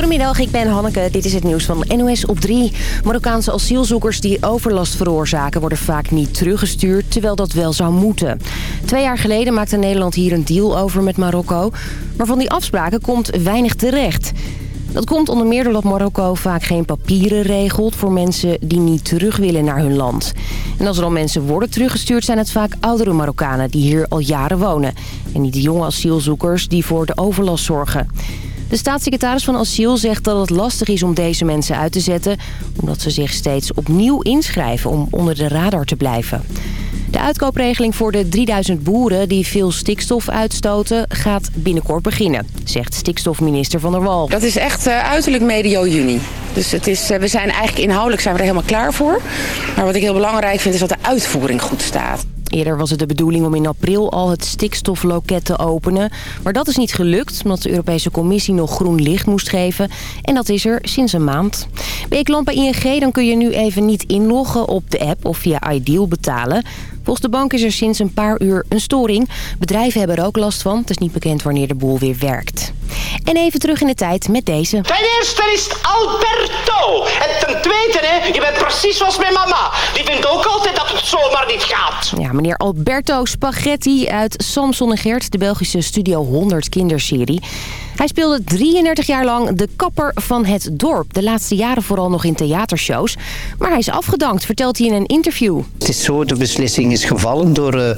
Goedemiddag, ik ben Hanneke. Dit is het nieuws van NOS op 3. Marokkaanse asielzoekers die overlast veroorzaken... worden vaak niet teruggestuurd, terwijl dat wel zou moeten. Twee jaar geleden maakte Nederland hier een deal over met Marokko. Maar van die afspraken komt weinig terecht. Dat komt onder meer doordat Marokko vaak geen papieren regelt... voor mensen die niet terug willen naar hun land. En als er al mensen worden teruggestuurd... zijn het vaak oudere Marokkanen die hier al jaren wonen. En niet de jonge asielzoekers die voor de overlast zorgen. De staatssecretaris van Asiel zegt dat het lastig is om deze mensen uit te zetten... omdat ze zich steeds opnieuw inschrijven om onder de radar te blijven. De uitkoopregeling voor de 3000 boeren die veel stikstof uitstoten... gaat binnenkort beginnen, zegt stikstofminister Van der Wal. Dat is echt uh, uiterlijk medio juni. Dus het is, uh, we zijn eigenlijk inhoudelijk zijn we er helemaal klaar voor. Maar wat ik heel belangrijk vind is dat de uitvoering goed staat. Eerder was het de bedoeling om in april al het stikstofloket te openen. Maar dat is niet gelukt, omdat de Europese Commissie nog groen licht moest geven. En dat is er sinds een maand. Ben je klant bij ING, dan kun je nu even niet inloggen op de app of via Ideal betalen. Volgens de bank is er sinds een paar uur een storing. Bedrijven hebben er ook last van. Het is niet bekend wanneer de boel weer werkt. En even terug in de tijd met deze. Ten eerste is het Alberto. En ten tweede, hè, je bent precies zoals mijn mama. Die vindt ook altijd dat het zomaar niet gaat. Ja, meneer Alberto Spaghetti uit Samson en Gert, de Belgische Studio 100 kinderserie. Hij speelde 33 jaar lang de kapper van het dorp. De laatste jaren vooral nog in theatershows. Maar hij is afgedankt, vertelt hij in een interview. Het is zo, de beslissing is gevallen door uh,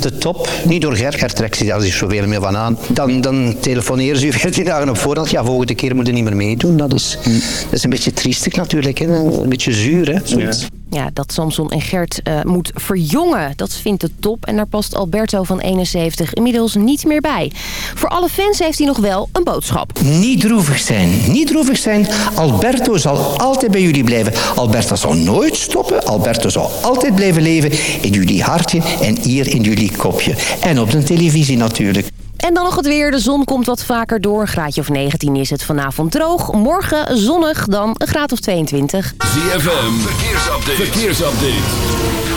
de top. Niet door Gert. Gert trekt zich daar zoveel meer van aan. Dan, dan telefoneren ze u 14 dagen op voorhand. Ja, volgende keer moet je niet meer meedoen. Dat is, mm. dat is een beetje triestig natuurlijk. Hè? Een beetje zuur. Hè? Zoiets. Ja. Ja, dat Samson en Gert uh, moet verjongen. Dat vindt de top. En daar past Alberto van 71 inmiddels niet meer bij. Voor alle fans heeft hij nog wel een boodschap. Niet droevig zijn. Niet droevig zijn. Alberto zal altijd bij jullie blijven. Alberto zal nooit stoppen. Alberto zal altijd blijven leven in jullie hartje en hier in jullie kopje. En op de televisie natuurlijk. En dan nog het weer. De zon komt wat vaker door. Een graadje of 19 is het vanavond droog. Morgen zonnig, dan een graad of 22. ZFM, verkeersupdate. verkeersupdate.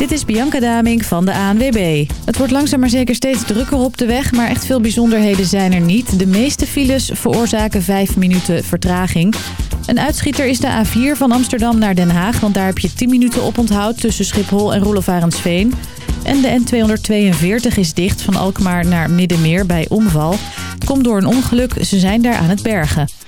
Dit is Bianca Daming van de ANWB. Het wordt langzaam maar zeker steeds drukker op de weg, maar echt veel bijzonderheden zijn er niet. De meeste files veroorzaken 5 minuten vertraging. Een uitschieter is de A4 van Amsterdam naar Den Haag, want daar heb je 10 minuten op onthoud tussen Schiphol en Roelofarensveen. En de N242 is dicht van Alkmaar naar Middenmeer bij omval. Komt door een ongeluk, ze zijn daar aan het bergen.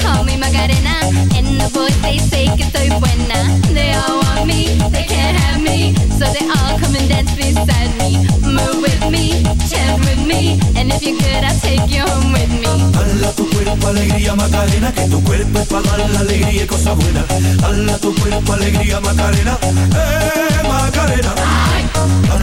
Call me Macarena. And the boys, they say que soy buena. They all want me, they can't have me. So they all come and dance beside me. Move with me, chant with me. And if you're good, I'll take you home with me. Hala tu cuerpo, alegría, Macarena. Que tu cuerpo es para dar la alegría y cosas buenas. Hala tu cuerpo, alegría, Macarena. Eh, Macarena.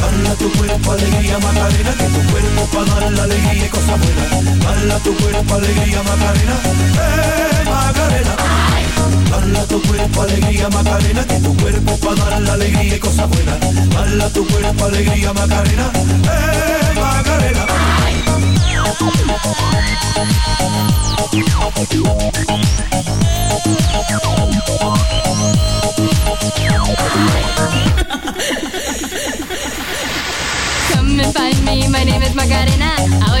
Dala tu cuerpo alegría Macarena, que tu cuerpo para dar la alegría y cosa buena. Bala tu cuerpo alegría Macarena, eh Macarena. Bala tu cuerpo alegría Macarena, que tu cuerpo para dar la alegría y cosa buena. Bala tu cuerpo alegría Macarena, eh Macarena.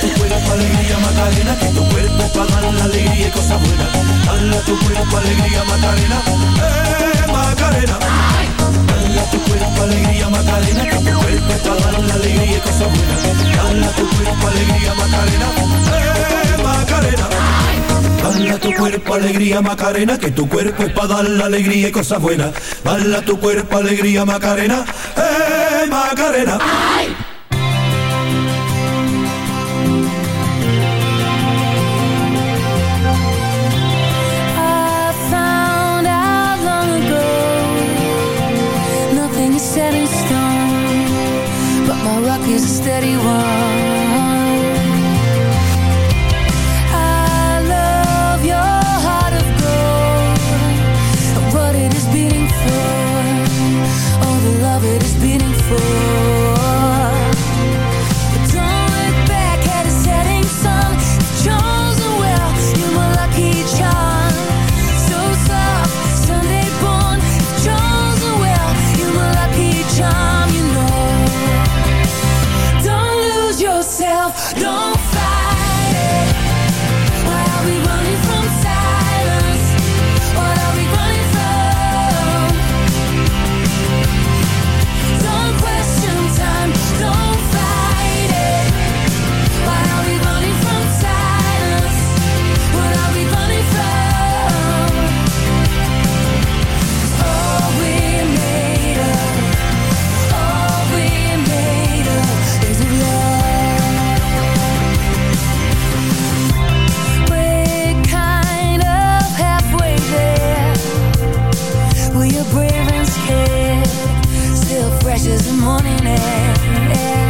Tu cuerpo alegría Macarena, que tu cuerpo para dar la alegría y cosas buenas. Dala tu cuerpo alegría Macarena, eh Macarena. Dala tu cuerpo alegría Macarena, que tu cuerpo para dar la alegría y cosas buenas. Dala tu cuerpo alegría Macarena, eh Macarena. Dala tu cuerpo alegría Macarena, que tu cuerpo es para dar la alegría y cosas buenas. Dala tu cuerpo alegría Macarena, eh Macarena. I already want. Yourself, don't is the morning air.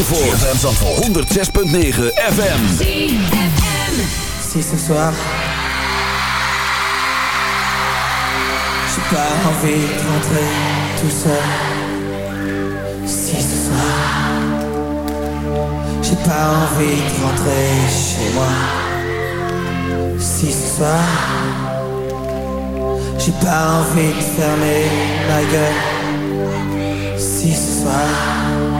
Zandvoort. ZFM Zandvoort. 106.9 FM. Si ce soir. J'ai pas envie de rentrer tout seul. Si ce soir. J'ai pas envie de rentrer chez moi. Si ce soir. J'ai pas envie de fermer ma gueule. Si ce soir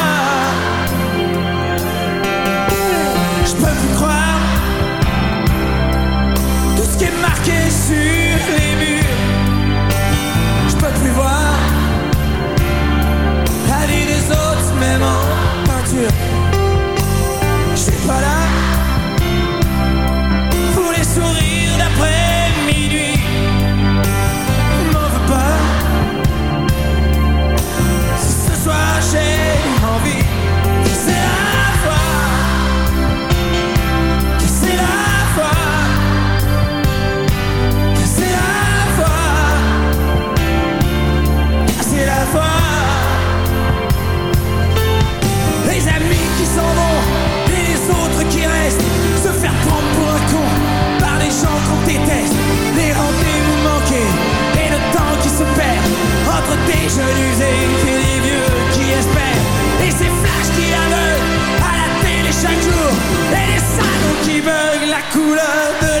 même en des jeunes usés et des vieux qui espèrent. Et ces flashs qui aveuglent à la télé chaque jour. Et les salons qui veulent la couleur de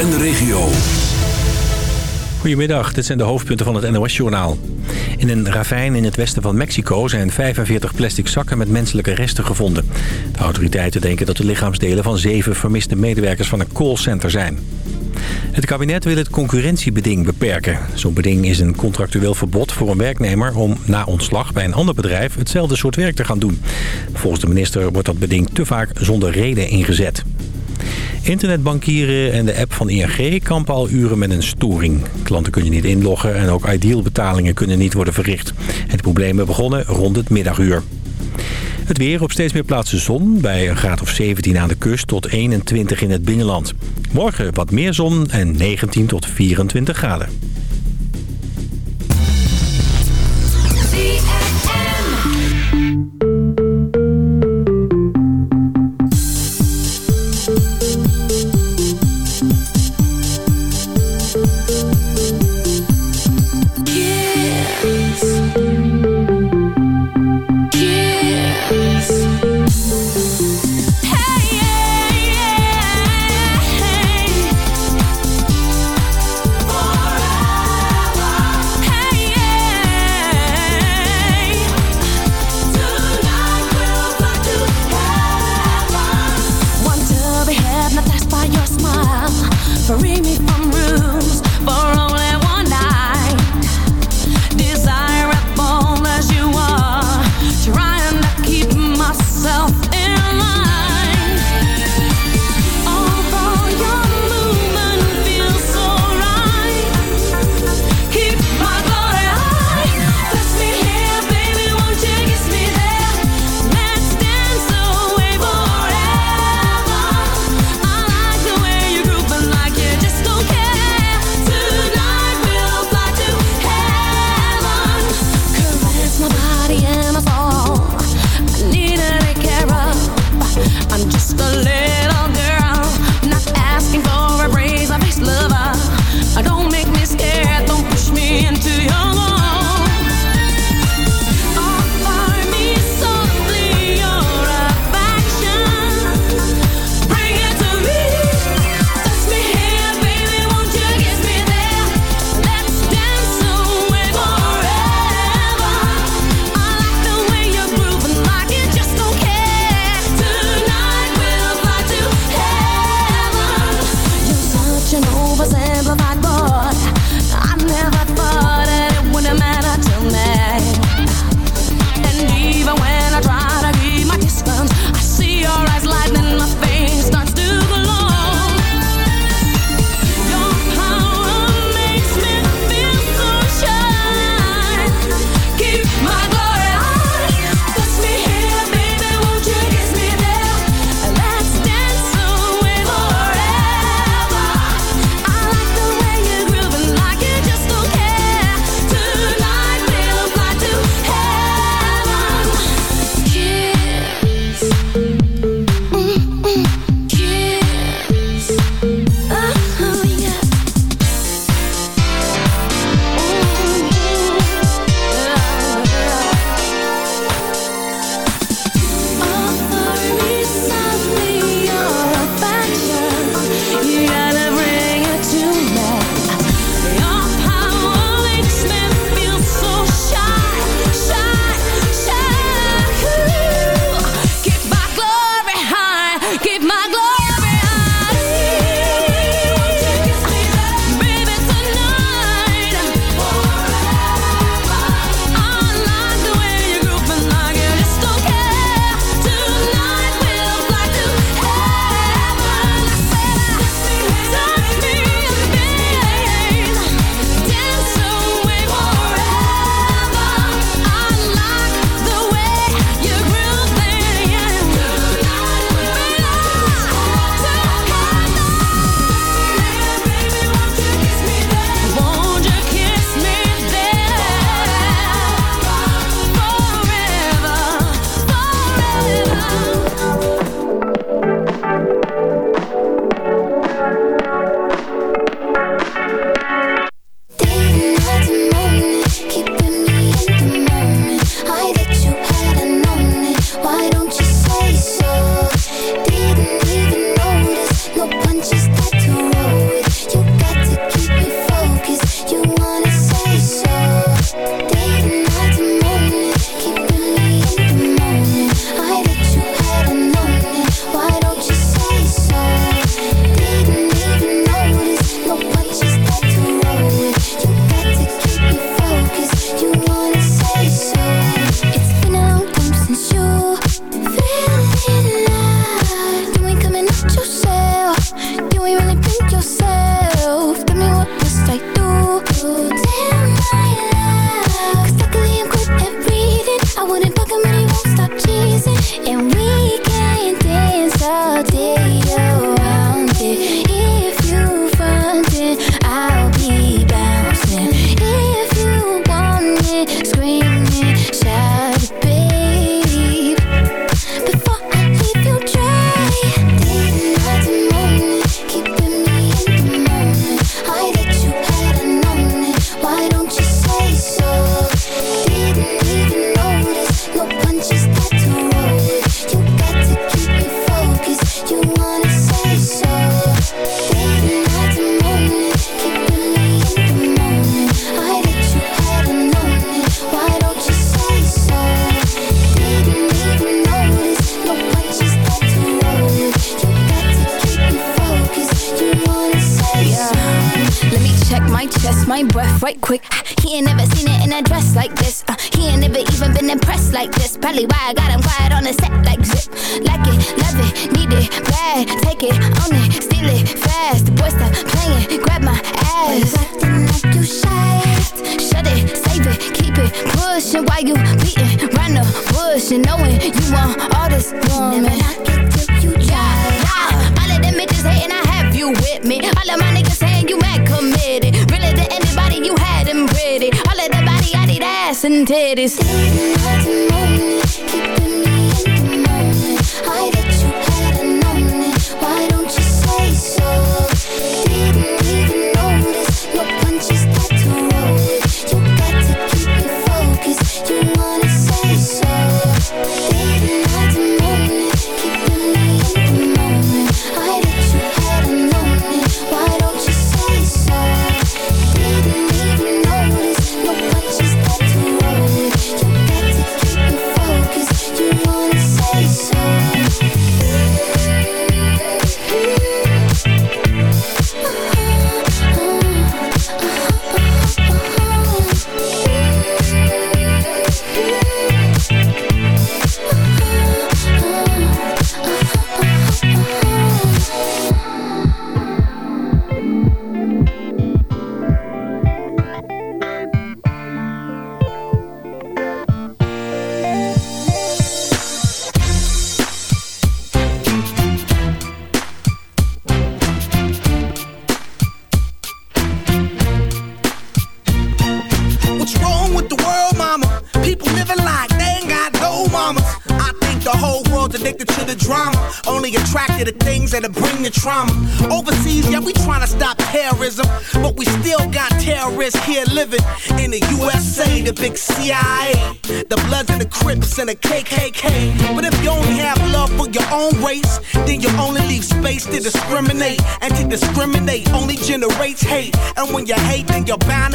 en de regio. Goedemiddag, dit zijn de hoofdpunten van het NOS-journaal. In een ravijn in het westen van Mexico zijn 45 plastic zakken met menselijke resten gevonden. De autoriteiten denken dat de lichaamsdelen van zeven vermiste medewerkers van een callcenter zijn. Het kabinet wil het concurrentiebeding beperken. Zo'n beding is een contractueel verbod voor een werknemer om na ontslag bij een ander bedrijf hetzelfde soort werk te gaan doen. Volgens de minister wordt dat beding te vaak zonder reden ingezet. Internetbankieren en de app van ING kampen al uren met een storing. Klanten kunnen niet inloggen en ook ideal betalingen kunnen niet worden verricht. Het probleem begonnen rond het middaguur. Het weer op steeds meer plaatsen zon. Bij een graad of 17 aan de kust tot 21 in het binnenland. Morgen wat meer zon en 19 tot 24 graden. free me from rules. For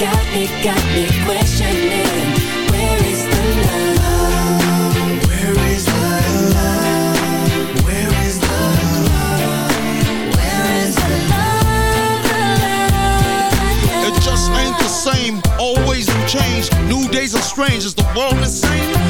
Got me, got me questioning. Where is the love? Where is the love? Where is the love? Where is the love? It just ain't the same. Always new change. New days are strange. Is the world insane?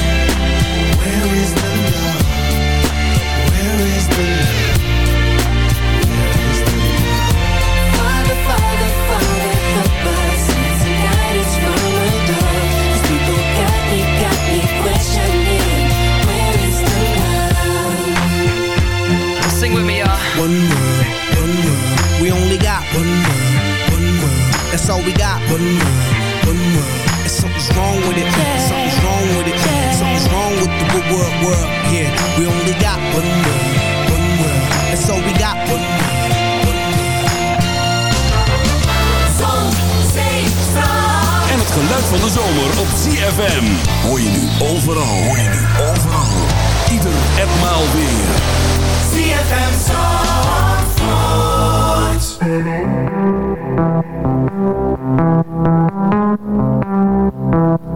one world, one world. We only got one world, one word That's all we got, one world, one world. And something's wrong with it, yeah, something's wrong with it, something's wrong with the world, world. Yeah, we only got one world, one word, That's all we got, one world. En het geluid van de zomer op CFM. Hoor je nu overal, hoor je nu overal. Ieder weer. Zandvoort. Hm.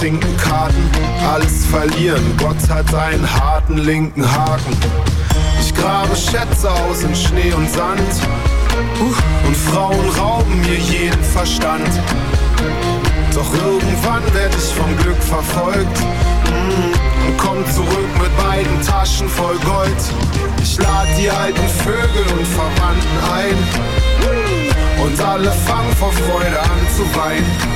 sinken Karten, alles verlieren. Gott hat einen harten linken Haken. Ich grabe Schätze aus in Schnee und Sand. Und Frauen rauben mir jeden Verstand. Doch irgendwann werd ich vom Glück verfolgt mm, und komm zurück mit beiden Taschen voll Gold. Ich lad die alten Vögel und Verwandten ein und alle fangen vor Freude an zu weinen.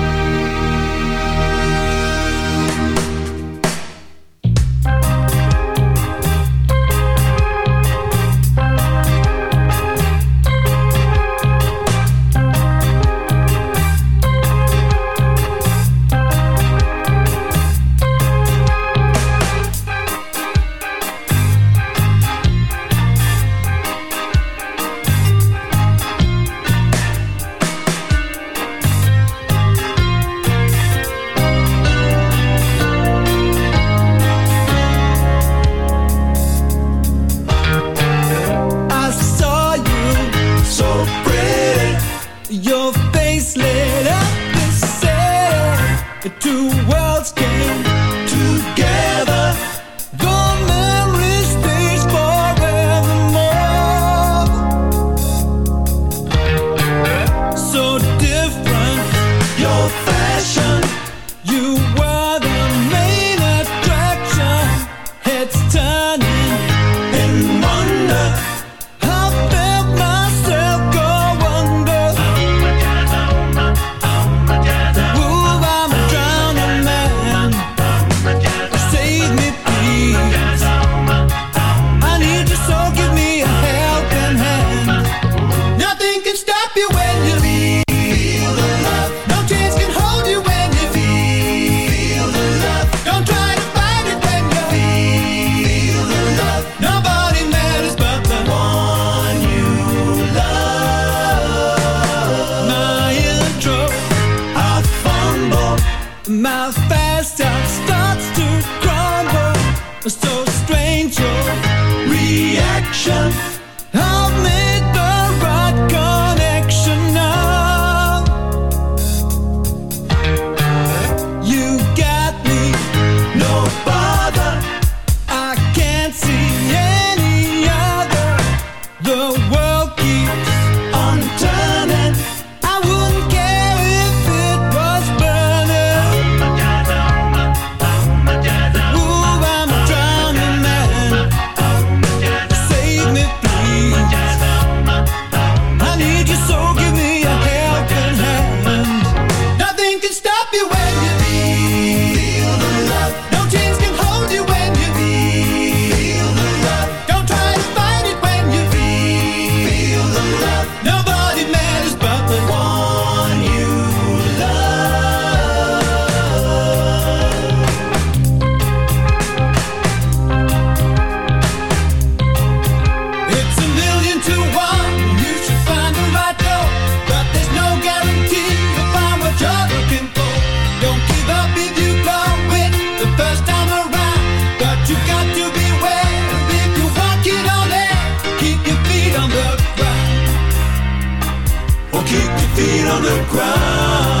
keep your feet on the ground.